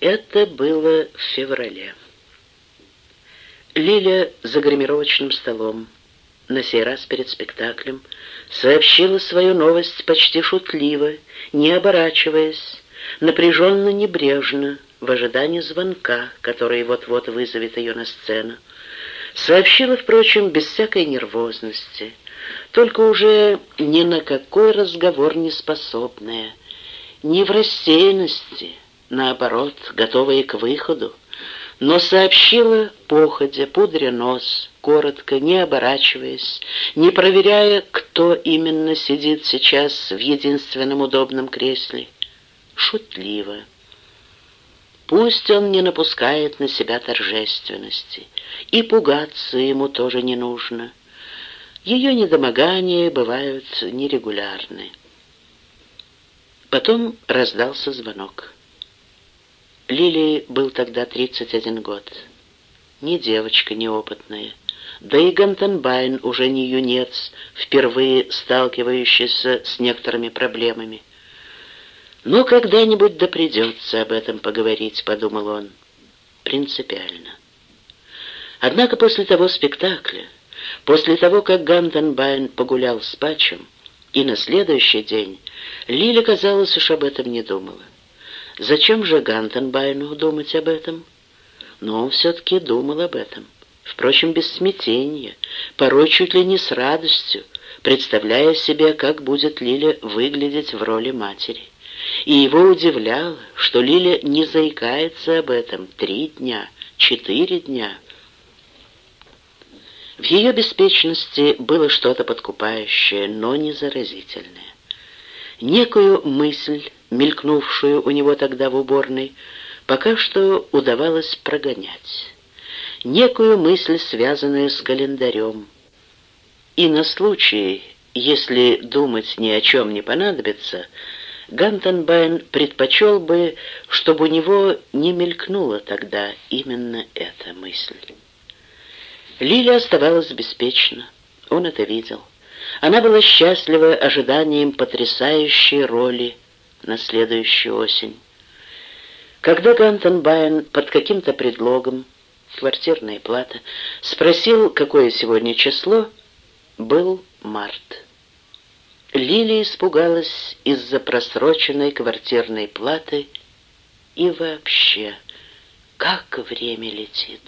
Это было в феврале. Лиля за гримировочным столом, на сей раз перед спектаклем, сообщила свою новость почти шутливо, не оборачиваясь, напряженно-небрежно, в ожидании звонка, который вот-вот вызовет ее на сцену. Сообщила, впрочем, без всякой нервозности, только уже ни на какой разговор не способная, не в рассеянности, наоборот, готовая к выходу, но сообщила походя, пудря нос, коротко, не оборачиваясь, не проверяя, кто именно сидит сейчас в единственном удобном кресле, шутливо. Пусть он не напускает на себя торжественности, и пугаться ему тоже не нужно. Ее недомогания бывают нерегулярны. Потом раздался звонок. Лиле был тогда 31 год. Не девочка неопытная. Да и Гантенбайн уже не юнец, впервые сталкивающийся с некоторыми проблемами. «Но когда-нибудь да придется об этом поговорить», — подумал он. «Принципиально». Однако после того спектакля, после того, как Гантенбайн погулял с Пачем, и на следующий день Лиля, казалось, уж об этом не думала. Зачем же Гантенбайну думать об этом? Но он все-таки думал об этом. Впрочем, без смятения, порой чуть ли не с радостью, представляя себе, как будет Лиля выглядеть в роли матери. И его удивляло, что Лиля не заикается об этом три дня, четыре дня. В ее беспечности было что-то подкупающее, но не заразительное. Некую мысль, мелькнувшую у него тогда в уборной, пока что удавалось прогонять. Некую мысль, связанную с календарем. И на случай, если думать ни о чем не понадобится, Гантенбайн предпочел бы, чтобы у него не мелькнула тогда именно эта мысль. Лиля оставалась беспечна, он это видел. Она была счастлива ожиданием потрясающей роли на следующую осень. Когда Гантенбайн под каким-то предлогом, квартирная плата, спросил, какое сегодня число, был март. Лилия испугалась из-за просроченной квартирной платы и вообще, как время летит.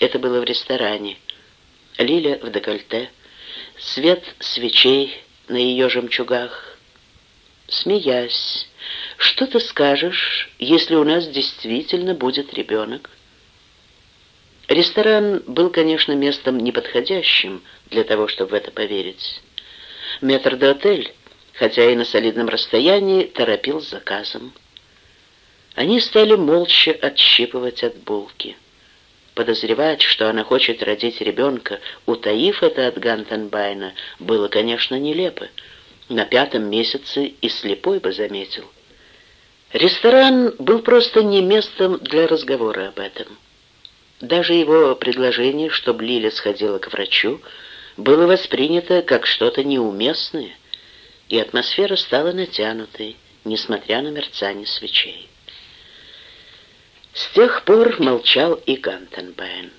Это было в ресторане. Лиля в декольте, свет свечей на ее жемчугах. Смеясь, что ты скажешь, если у нас действительно будет ребенок? Ресторан был, конечно, местом неподходящим для того, чтобы в это поверить. Метр-де-отель, хотя и на солидном расстоянии, торопил с заказом. Они стали молча отщипывать от булки. Подозревать, что она хочет родить ребенка, утаив это от Гантенбайна, было, конечно, нелепо. На пятом месяце и слепой бы заметил. Ресторан был просто не местом для разговора об этом. Даже его предложение, чтобы Лиля сходила к врачу, было воспринято как что-то неуместное, и атмосфера стала натянутой, несмотря на мерцание свечей. С тех пор молчал и Гантенбайн.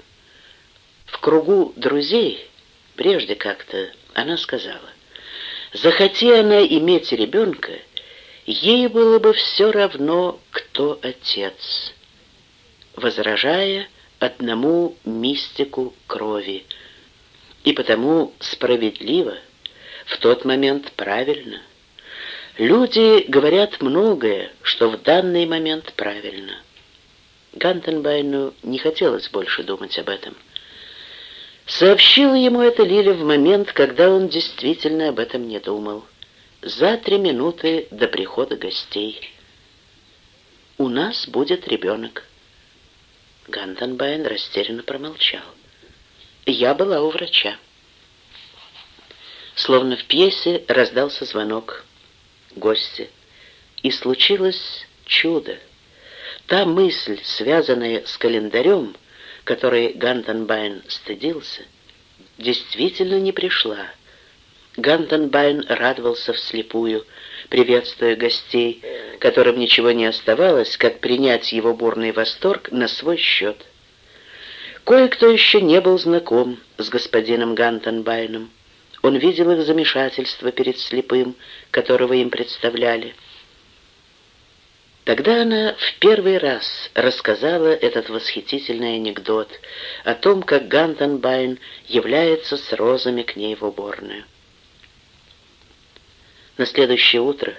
В кругу друзей, прежде как-то, она сказала, захоти она иметь ребенка, ей было бы все равно, кто отец, возражая одному мистику крови, и потому справедливо, в тот момент правильно. Люди говорят многое, что в данный момент правильно. Гантенбайну не хотелось больше думать об этом. Сообщила ему это Лиля в момент, когда он действительно об этом не думал. За три минуты до прихода гостей. «У нас будет ребенок». Гантенбайн растерянно промолчал. «Я была у врача». Словно в пьесе раздался звонок. Гости. И случилось чудо. Та мысль, связанная с календарем, которой Гантенбайн стыдился, действительно не пришла. Гантенбайн радовался вслепую, приветствуя гостей, которым ничего не оставалось, как принять его бурный восторг на свой счет. Кое-кто еще не был знаком с господином Гантенбайном. Он видел их замешательство перед слепым, которого им представляли. Тогда она в первый раз рассказала этот восхитительный анекдот о том, как Гантенбайн является с розами к ней в уборную. На следующее утро,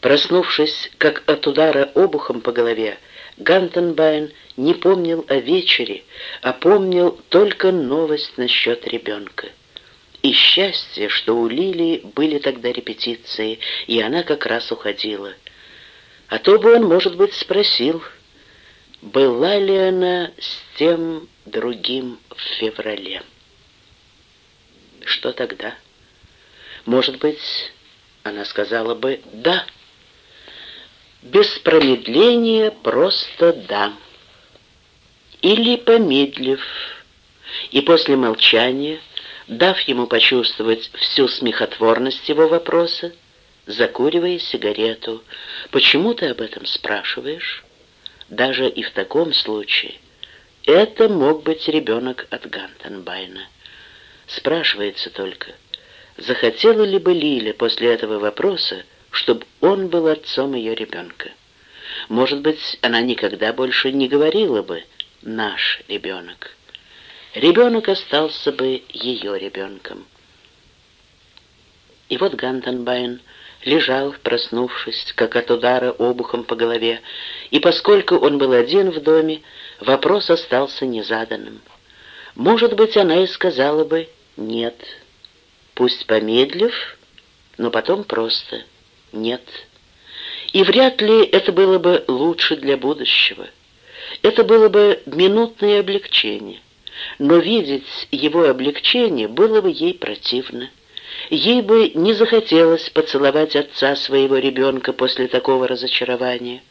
проснувшись, как от удара обухом по голове, Гантенбайн не помнил о вечере, а помнил только новость насчет ребенка. И счастье, что у Лилии были тогда репетиции, и она как раз уходила. А то бы он, может быть, спросил, была ли она с тем другим в феврале. Что тогда? Может быть, она сказала бы «да». Без промедления просто «да». Или помедлив, и после молчания, дав ему почувствовать всю смехотворность его вопроса, закуривая сигарету, «Почему ты об этом спрашиваешь?» Даже и в таком случае это мог быть ребенок от Гантенбайна. Спрашивается только, захотела ли бы Лиля после этого вопроса, чтобы он был отцом ее ребенка. Может быть, она никогда больше не говорила бы «наш ребенок». Ребенок остался бы ее ребенком. И вот Гантенбайн лежал, проснувшись, как от удара обухом по голове, и поскольку он был один в доме, вопрос остался незаданным. Может быть, она и сказала бы «нет», пусть помедлив, но потом просто «нет». И вряд ли это было бы лучше для будущего. Это было бы минутное облегчение, но видеть его облегчение было бы ей противно. Ей бы не захотелось поцеловать отца своего ребенка после такого разочарования.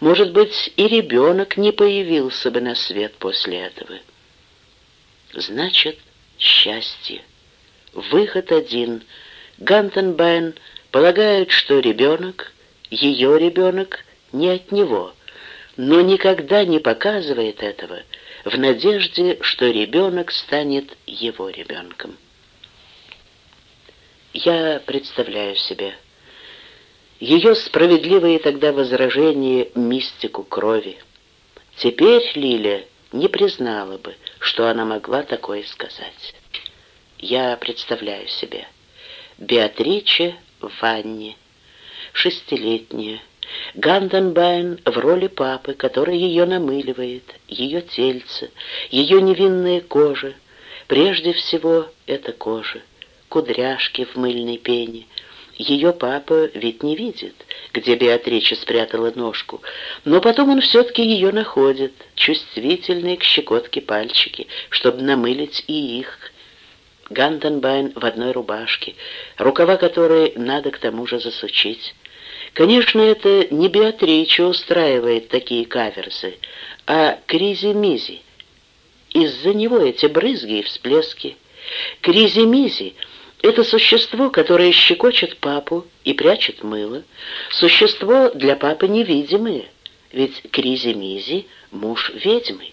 Может быть, и ребенок не появился бы на свет после этого. Значит, счастье. Выход один. Гантенбайн полагает, что ребенок, ее ребенок, не от него, но никогда не показывает этого в надежде, что ребенок станет его ребенком. Я представляю себе ее справедливые тогда возражения мистику крови. Теперь Лиля не признала бы, что она могла такое сказать. Я представляю себе. Беатриче в ванне, шестилетняя, Ганденбайн в роли папы, который ее намыливает, ее тельце, ее невинная кожа. Прежде всего, это кожа, кудряшки в мыльной пене. Ее папа ведь не видит, где Беатрича спрятала ножку, но потом он все-таки ее находит, чувствительные к щекотке пальчики, чтобы намылить и их, Гантенбайн в одной рубашке, рукава которой надо к тому же засучить. Конечно, это не Беатрича устраивает такие каверзы, а Кризи-Мизи. Из-за него эти брызги и всплески. Кризи-Мизи — это существо, которое щекочет папу и прячет мыло. Существо для папы невидимое, ведь Кризи-Мизи — муж ведьмы.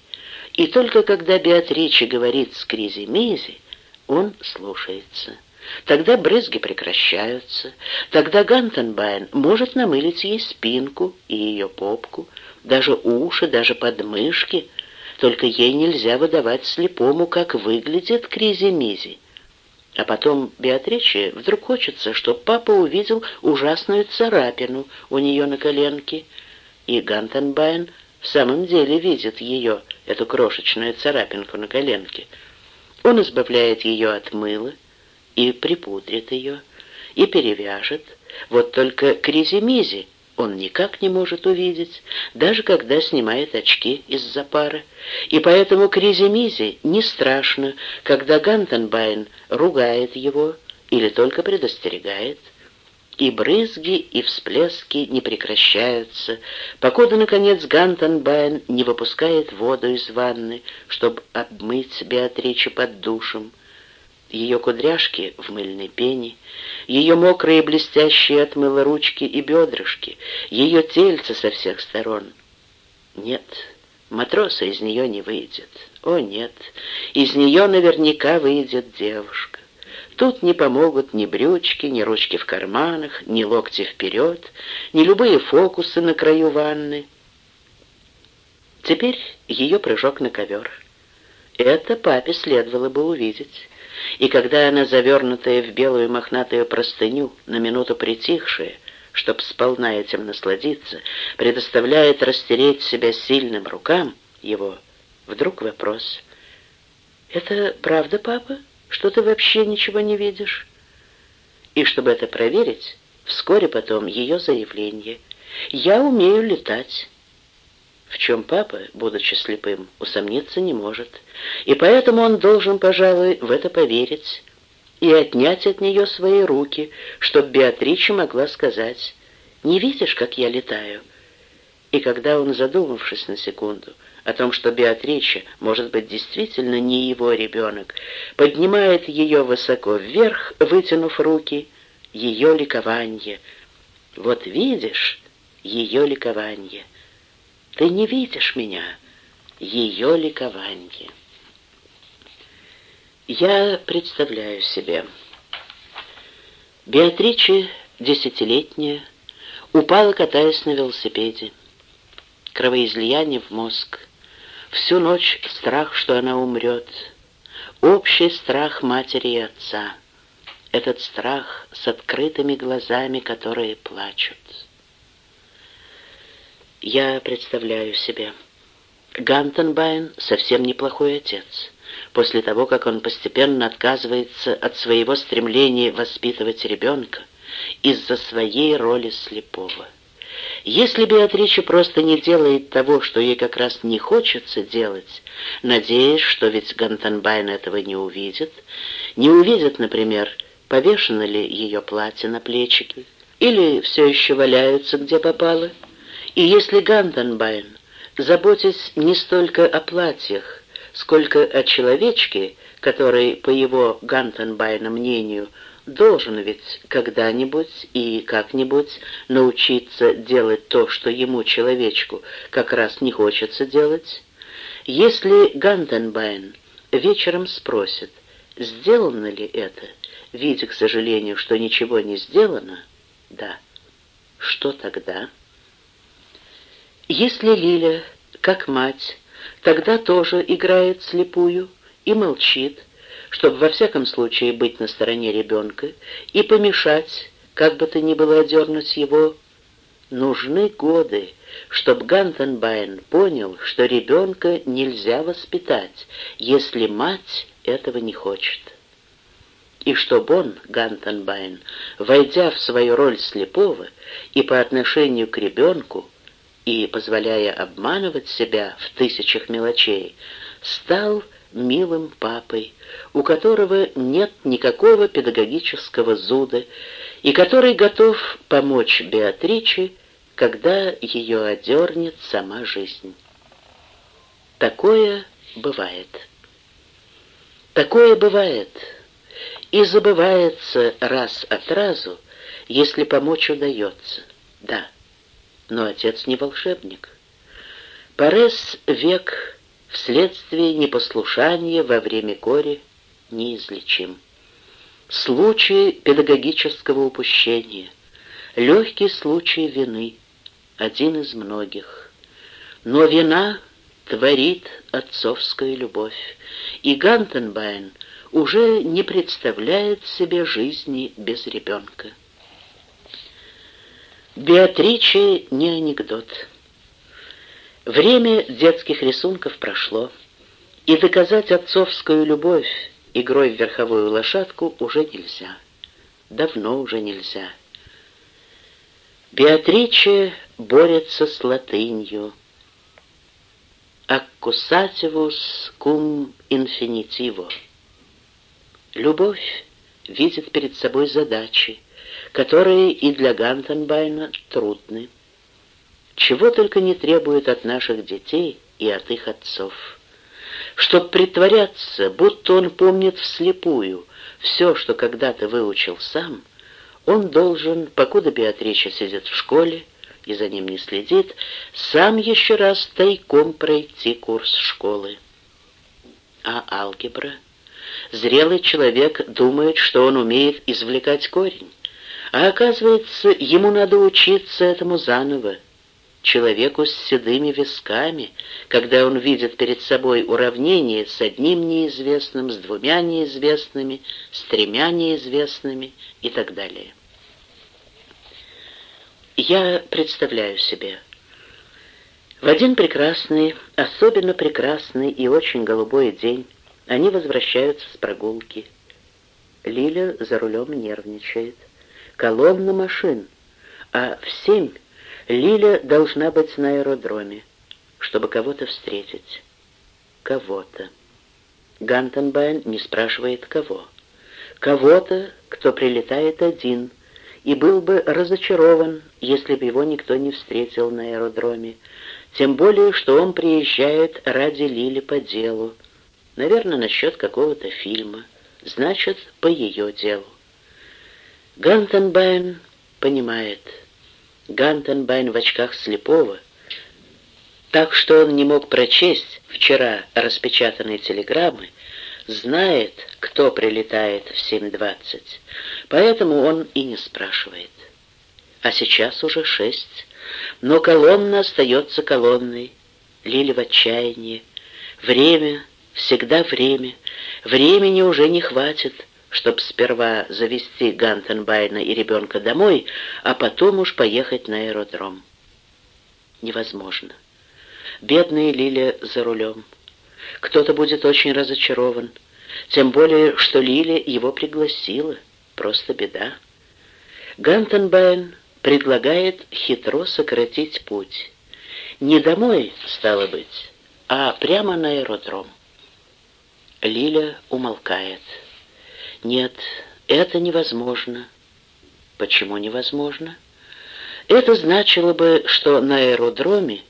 И только когда Беатрича говорит с Кризи-Мизи, он слушается. Тогда брызги прекращаются. Тогда Гантенбайн может намылить ей спинку и ее попку, даже уши, даже подмышки. Только ей нельзя выдавать слепому, как выглядит Кризи-Мизи. А потом Беатриче вдруг хочется, чтобы папа увидел ужасную царапину у нее на коленке. И Гантенбайн в самом деле видит ее, эту крошечную царапинку на коленке. Он избавляет ее от мыла и припудрит ее, и перевяжет. Вот только Кризи-Мизи он никак не может увидеть, даже когда снимает очки из-за пара. И поэтому Кризи-Мизи не страшно, когда Гантенбайн ругает его или только предостерегает. И брызги, и всплески не прекращаются, покуда, наконец, Гантенбайн не выпускает воду из ванны, чтобы обмыть Беатриче под душем. Ее кудряшки в мыльной пене, ее мокрые блестящие от мыла ручки и бедрышки, ее тельце со всех сторон. Нет, матроса из нее не выйдет. О, нет, из нее наверняка выйдет девушка. Тут не помогут ни брючки, ни ручки в карманах, ни локти вперед, ни любые фокусы на краю ванны. Теперь ее прыжок на ковер. Это папе следовало бы увидеть. И когда она, завернутая в белую мохнатую простыню, на минуту притихшая, чтоб сполна этим насладиться, предоставляет растереть себя сильным рукам его, вдруг вопрос. «Это правда, папа, что ты вообще ничего не видишь?» И чтобы это проверить, вскоре потом ее заявление. «Я умею летать» в чем папа, будучи слепым, усомниться не может, и поэтому он должен, пожалуй, в это поверить и отнять от нее свои руки, чтобы Беатрича могла сказать «Не видишь, как я летаю?» И когда он, задумавшись на секунду о том, что Беатрича, может быть, действительно не его ребенок, поднимает ее высоко вверх, вытянув руки, ее ликование. Вот видишь, ее ликование — ты не видишь меня, ее ликование. Я представляю себе. Беатриче, десятилетняя, упала, катаясь на велосипеде. Кровоизлияние в мозг. Всю ночь страх, что она умрет. Общий страх матери и отца. Этот страх с открытыми глазами, которые плачут. Я представляю себе. Гантенбайн совсем неплохой отец. После того, как он постепенно отказывается от своего стремления воспитывать ребенка из-за своей роли слепого. Если Беатрича просто не делает того, что ей как раз не хочется делать, надеясь, что ведь Гантенбайн этого не увидит, не увидит, например, повешено ли ее платье на плечики, или все еще валяется, где попало, и если Гантенбайн, заботясь не столько о платьях, сколько о человечке, который, по его Гантенбайна мнению, должен ведь когда-нибудь и как-нибудь научиться делать то, что ему, человечку, как раз не хочется делать, если Гантенбайн вечером спросит, сделано ли это, видя, к сожалению, что ничего не сделано, да, что тогда? Если Лиля, как мать, тогда тоже играет слепую и молчит, чтобы во всяком случае быть на стороне ребенка и помешать, как бы то ни было одернуть его, нужны годы, чтобы Гантенбайн понял, что ребенка нельзя воспитать, если мать этого не хочет. И чтобы он, Гантенбайн, войдя в свою роль слепого и по отношению к ребенку, и, позволяя обманывать себя в тысячах мелочей, стал милым папой, у которого нет никакого педагогического зуда и который готов помочь Беатриче, когда ее одернет сама жизнь. Такое бывает. Такое бывает и забывается раз от разу, если помочь удается. Да но отец не волшебник. Парес век вследствие непослушания во время кори неизлечим. Случай педагогического упущения, легкий случай вины, один из многих. Но вина творит отцовская любовь, и Гантенбайн уже не представляет себе жизни без ребенка. Беатриче не анекдот. Время детских рисунков прошло, и доказать отцовскую любовь игрой в верховую лошадку уже нельзя. Давно уже нельзя. Беатриче борется с латынью. «Аккусативус cum infinitivo». Любовь видит перед собой задачи, которые и для Гантенбайна трудны. Чего только не требует от наших детей и от их отцов. Чтоб притворяться, будто он помнит вслепую, все, что когда-то выучил сам, он должен, покуда Беатрича сидит в школе и за ним не следит, сам еще раз тайком пройти курс школы. А алгебра? Зрелый человек думает, что он умеет извлекать корень, а оказывается, ему надо учиться этому заново, человеку с седыми висками, когда он видит перед собой уравнение с одним неизвестным, с двумя неизвестными, с тремя неизвестными и так далее. Я представляю себе. В один прекрасный, особенно прекрасный и очень голубой день они возвращаются с прогулки. Лиля за рулем нервничает. Колонна машин, а в семь Лиля должна быть на аэродроме, чтобы кого-то встретить. Кого-то. Гантенбайн не спрашивает кого. Кого-то, кто прилетает один, и был бы разочарован, если бы его никто не встретил на аэродроме, тем более, что он приезжает ради Лили по делу, наверное, насчет какого-то фильма, значит, по ее делу. Гантенбайн понимает — Гантенбайн в очках слепого, так что он не мог прочесть вчера распечатанные телеграммы, знает, кто прилетает в 7.20, поэтому он и не спрашивает. А сейчас уже шесть, но колонна остается колонной, Лиля в отчаянии. Время, всегда время, времени уже не хватит, чтобы сперва завести Гантенбайна и ребенка домой, а потом уж поехать на аэродром. Невозможно. Бедная Лиля за рулем. Кто-то будет очень разочарован. Тем более, что Лиля его пригласила. Просто беда. Гантенбайн предлагает хитро сократить путь. Не домой, стало быть, а прямо на аэродром. Лиля умолкает. Нет, это невозможно. Почему невозможно? Это значило бы, что на аэродроме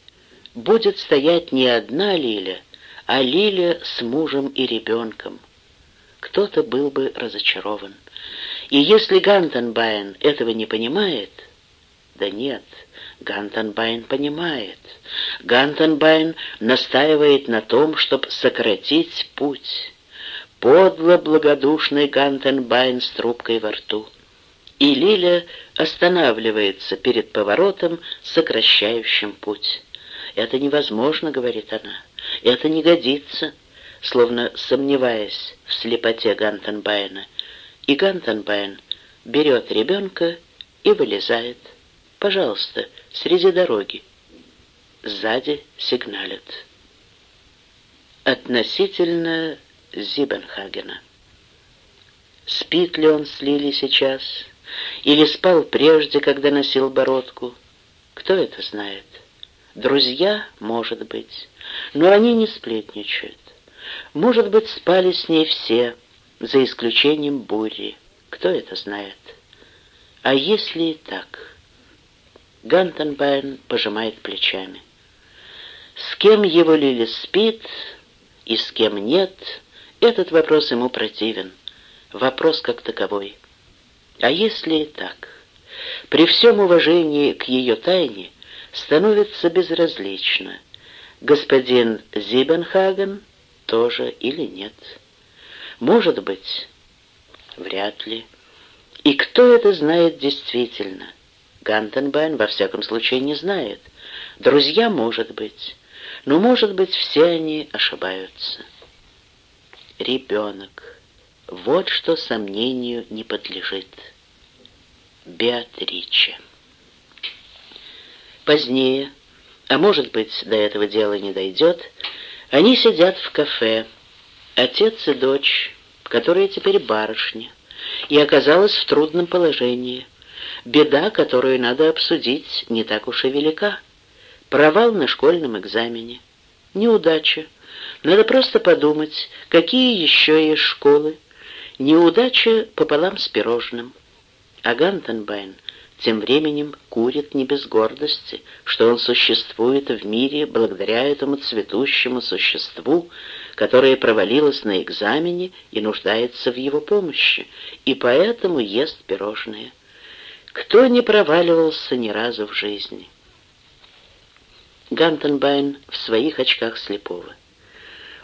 будет стоять не одна Лиля, а Лиля с мужем и ребенком. Кто-то был бы разочарован. И если Гантенбайн этого не понимает, да нет, Гантенбайн понимает. Гантенбайн настаивает на том, чтобы сократить путь подло благодушный Гантенбайн с трубкой во рту. И Лиля останавливается перед поворотом, сокращающим путь. «Это невозможно», — говорит она, — «это не годится», словно сомневаясь в слепоте Гантенбайна. И Гантенбайн берет ребенка и вылезает. «Пожалуйста, среди дороги». Сзади сигналят. Относительно Зибенхагена. Спит ли он с Лили сейчас, или спал прежде, когда носил бородку? Кто это знает? Друзья, может быть, но они не сплетничают. Может быть, спали с ней все, за исключением Бури. Кто это знает? А если и так? Гантенбайн пожимает плечами. С кем его Лили спит и с кем нет — этот вопрос ему противен, вопрос как таковой. А если и так? При всем уважении к ее тайне становится безразлично, господин Зибенхаген тоже или нет. Может быть, вряд ли. И кто это знает действительно? Гантенбайн во всяком случае не знает. Друзья, может быть. Но, может быть, все они ошибаются ребенок. Вот что сомнению не подлежит. Беатриче. Позднее, а может быть, до этого дела не дойдет, они сидят в кафе, отец и дочь, которая теперь барышня, и оказалась в трудном положении. Беда, которую надо обсудить, не так уж и велика. Провал на школьном экзамене, неудача, надо просто подумать, какие еще есть школы. Неудача пополам с пирожным. А Гантенбайн тем временем курит не без гордости, что он существует в мире благодаря этому цветущему существу, которое провалилось на экзамене и нуждается в его помощи, и поэтому ест пирожные. Кто не проваливался ни разу в жизни? Гантенбайн в своих очках слепого.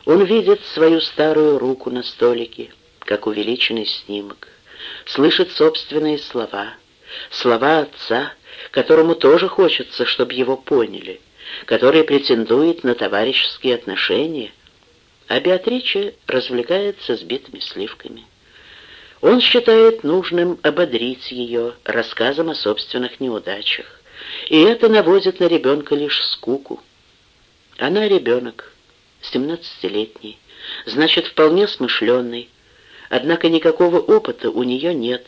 Он видит свою старую руку на столике, как увеличенный снимок, слышит собственные слова, слова отца, которому тоже хочется, чтобы его поняли, который претендует на товарищеские отношения, а Беатрича развлекается сбитыми сливками. Он считает нужным ободрить ее рассказом о собственных неудачах, и это наводит на ребенка лишь скуку. Она ребенок, семнадцатилетний, значит, вполне смышленный, однако никакого опыта у нее нет,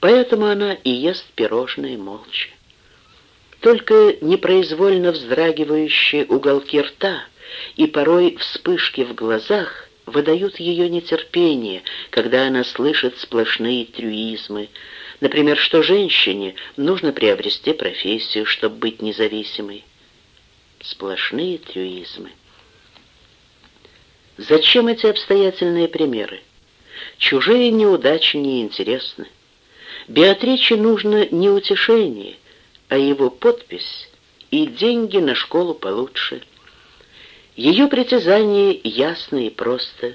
поэтому она и ест пирожные молча. Только непроизвольно вздрагивающие уголки рта и порой вспышки в глазах выдают ее нетерпение, когда она слышит сплошные трюизмы, например, что женщине нужно приобрести профессию, чтобы быть независимой. Сплошные трюизмы. Зачем эти обстоятельные примеры? Чужие неудачи неинтересны. Беатриче нужно не утешение, а его подпись и деньги на школу получше. Ее притязание ясно и просто.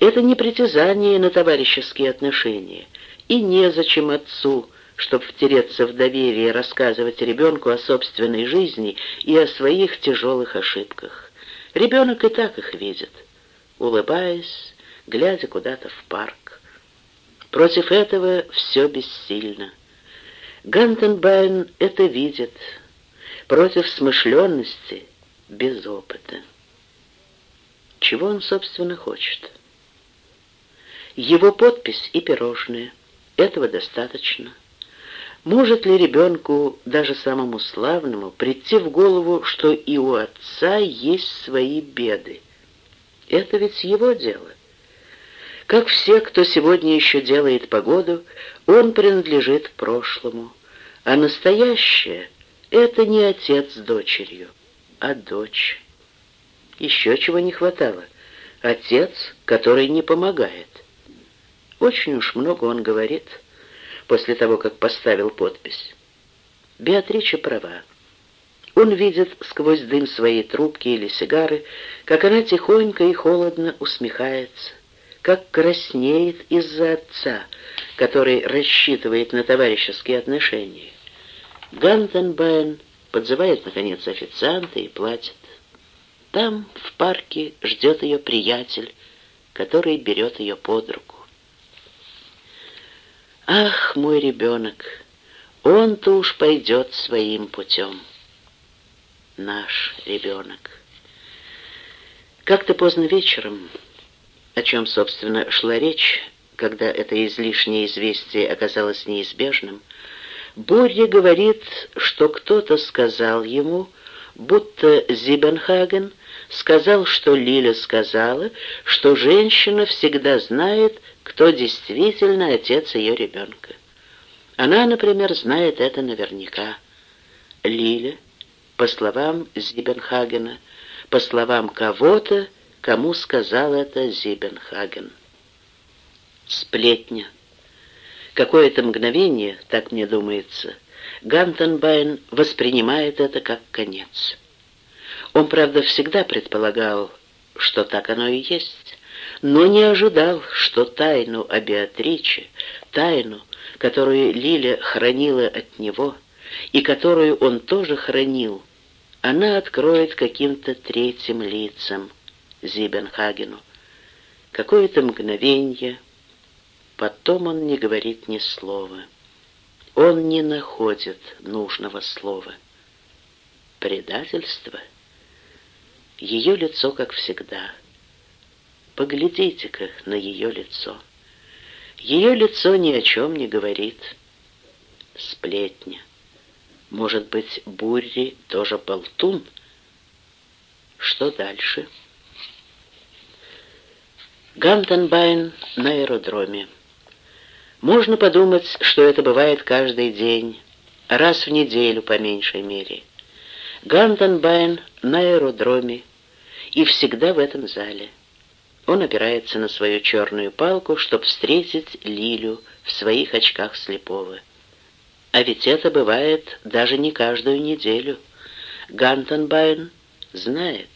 Это не притязание на товарищеские отношения. И незачем отцу, чтобы втереться в доверие, рассказывать ребенку о собственной жизни и о своих тяжелых ошибках. Ребенок и так их видит улыбаясь, глядя куда-то в парк. Против этого все бессильно. Гантенбайн это видит. Против смышленности без опыта. Чего он, собственно, хочет? Его подпись и пирожные. Этого достаточно. Может ли ребенку, даже самому славному, прийти в голову, что и у отца есть свои беды? Это ведь его дело. Как все, кто сегодня еще делает погоду, он принадлежит прошлому, а настоящее — это не отец с дочерью, а дочь. Еще чего не хватало. Отец, который не помогает. Очень уж много он говорит после того, как поставил подпись. Беатрича права. Он видит сквозь дым своей трубки или сигары, как она тихонько и холодно усмехается, как краснеет из-за отца, который рассчитывает на товарищеские отношения. Гантенбайн подзывает, наконец, официанта и платит. Там, в парке, ждет ее приятель, который берет ее под руку. Ах, мой ребенок, он-то уж пойдет своим путем наш ребенок. Как-то поздно вечером, о чем, собственно, шла речь, когда это излишнее известие оказалось неизбежным, Боря говорит, что кто-то сказал ему, будто Зибенхаген сказал, что Лиля сказала, что женщина всегда знает, кто действительно отец ее ребенка. Она, например, знает это наверняка. Лиля по словам Зибенхагена, по словам кого-то, кому сказал это Зибенхаген. Сплетня. Какое-то мгновение, так мне думается, Гантенбайн воспринимает это как конец. Он, правда, всегда предполагал, что так оно и есть, но не ожидал, что тайну о Беатриче, тайну, которую Лиля хранила от него, и которую он тоже хранил, она откроет каким-то третьим лицам Зибенхагену. Какое-то мгновение, потом он не говорит ни слова. Он не находит нужного слова. Предательство? Ее лицо, как всегда. Поглядите-ка на ее лицо. Ее лицо ни о чем не говорит. Сплетня. Может быть, Бурри тоже болтун? Что дальше? Гантенбайн на аэродроме. Можно подумать, что это бывает каждый день, раз в неделю по меньшей мере. Гантенбайн на аэродроме и всегда в этом зале. Он опирается на свою черную палку, чтобы встретить Лилю в своих очках слепого. А ведь это бывает даже не каждую неделю. Гантенбайн знает.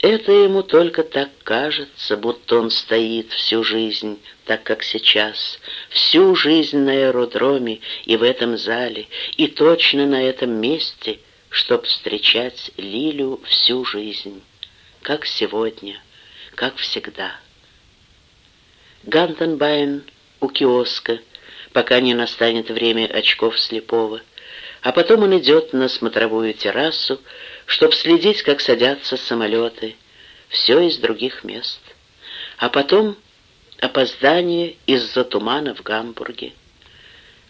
Это ему только так кажется, будто он стоит всю жизнь, так как сейчас, всю жизнь на аэродроме и в этом зале, и точно на этом месте, чтоб встречать Лилю всю жизнь, как сегодня, как всегда. Гантенбайн у киоска, пока не настанет время очков слепого, а потом он идет на смотровую террасу, чтобы следить, как садятся самолеты, все из других мест. А потом опоздание из-за тумана в Гамбурге.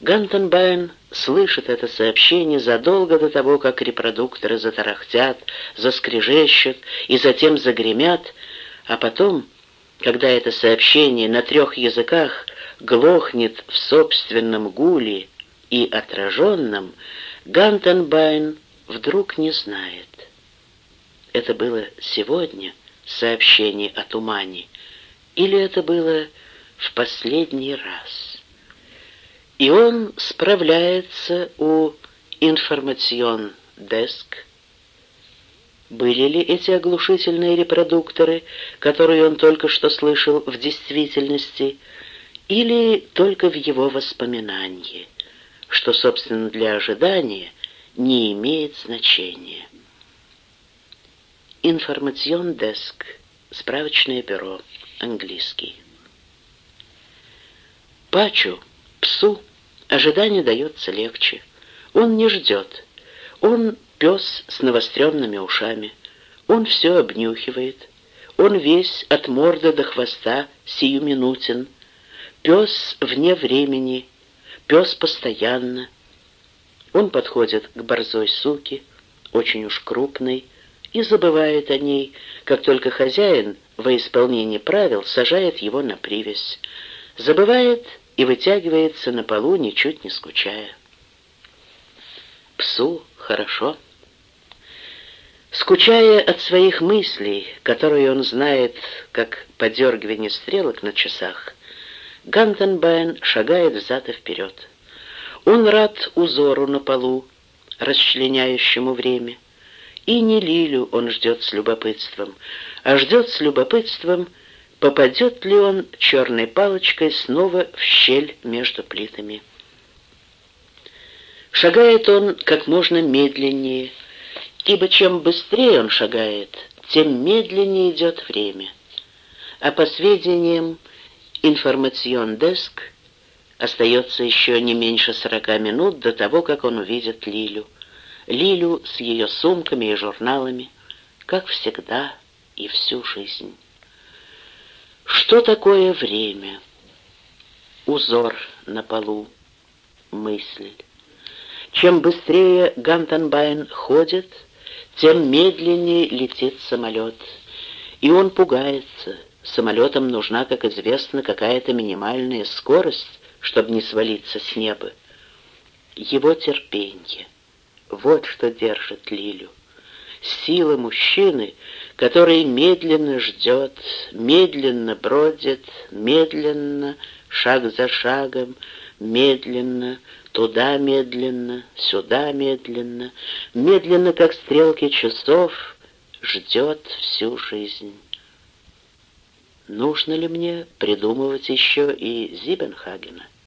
Гантенбайн слышит это сообщение задолго до того, как репродукторы затарахтят, заскрежещут и затем загремят, а потом, когда это сообщение на трех языках глохнет в собственном гуле и отраженном, Гантенбайн вдруг не знает. Это было сегодня сообщение о тумане, или это было в последний раз? И он справляется у информацион деск. Были ли эти оглушительные репродукторы, которые он только что слышал в действительности, или только в его воспоминании, что, собственно, для ожидания не имеет значения. Информацион деск. Справочное бюро. Английский. Пачу, псу, ожидание дается легче. Он не ждет. Он пес с навостренными ушами. Он все обнюхивает. Он весь от морда до хвоста сиюминутен. Пес вне времени. Пес постоянно. Он подходит к борзой суке, очень уж крупной, и забывает о ней, как только хозяин во исполнении правил сажает его на привязь. Забывает и вытягивается на полу, ничуть не скучая. Псу хорошо. Скучая от своих мыслей, которые он знает, как подергивание стрелок на часах, Гантенбайн шагает взад и вперед. Он рад узору на полу, расчленяющему время. И не Лилю он ждет с любопытством, а ждет с любопытством, попадет ли он черной палочкой снова в щель между плитами. Шагает он как можно медленнее, ибо чем быстрее он шагает, тем медленнее идет время. А по сведениям информацион деск Остается еще не меньше сорока минут до того, как он увидит Лилю. Лилю с ее сумками и журналами, как всегда и всю жизнь. Что такое время? Узор на полу, мысль. Чем быстрее Гантенбайн ходит, тем медленнее летит самолет. И он пугается. Самолетам нужна, как известно, какая-то минимальная скорость, чтобы не свалиться с неба. Его терпение. Вот что держит Лилю. Сила мужчины, который медленно ждет, медленно бродит, медленно, шаг за шагом, медленно, туда медленно, сюда медленно, медленно, как стрелки часов, ждет всю жизнь. Нужно ли мне придумывать еще и Зибенхагена?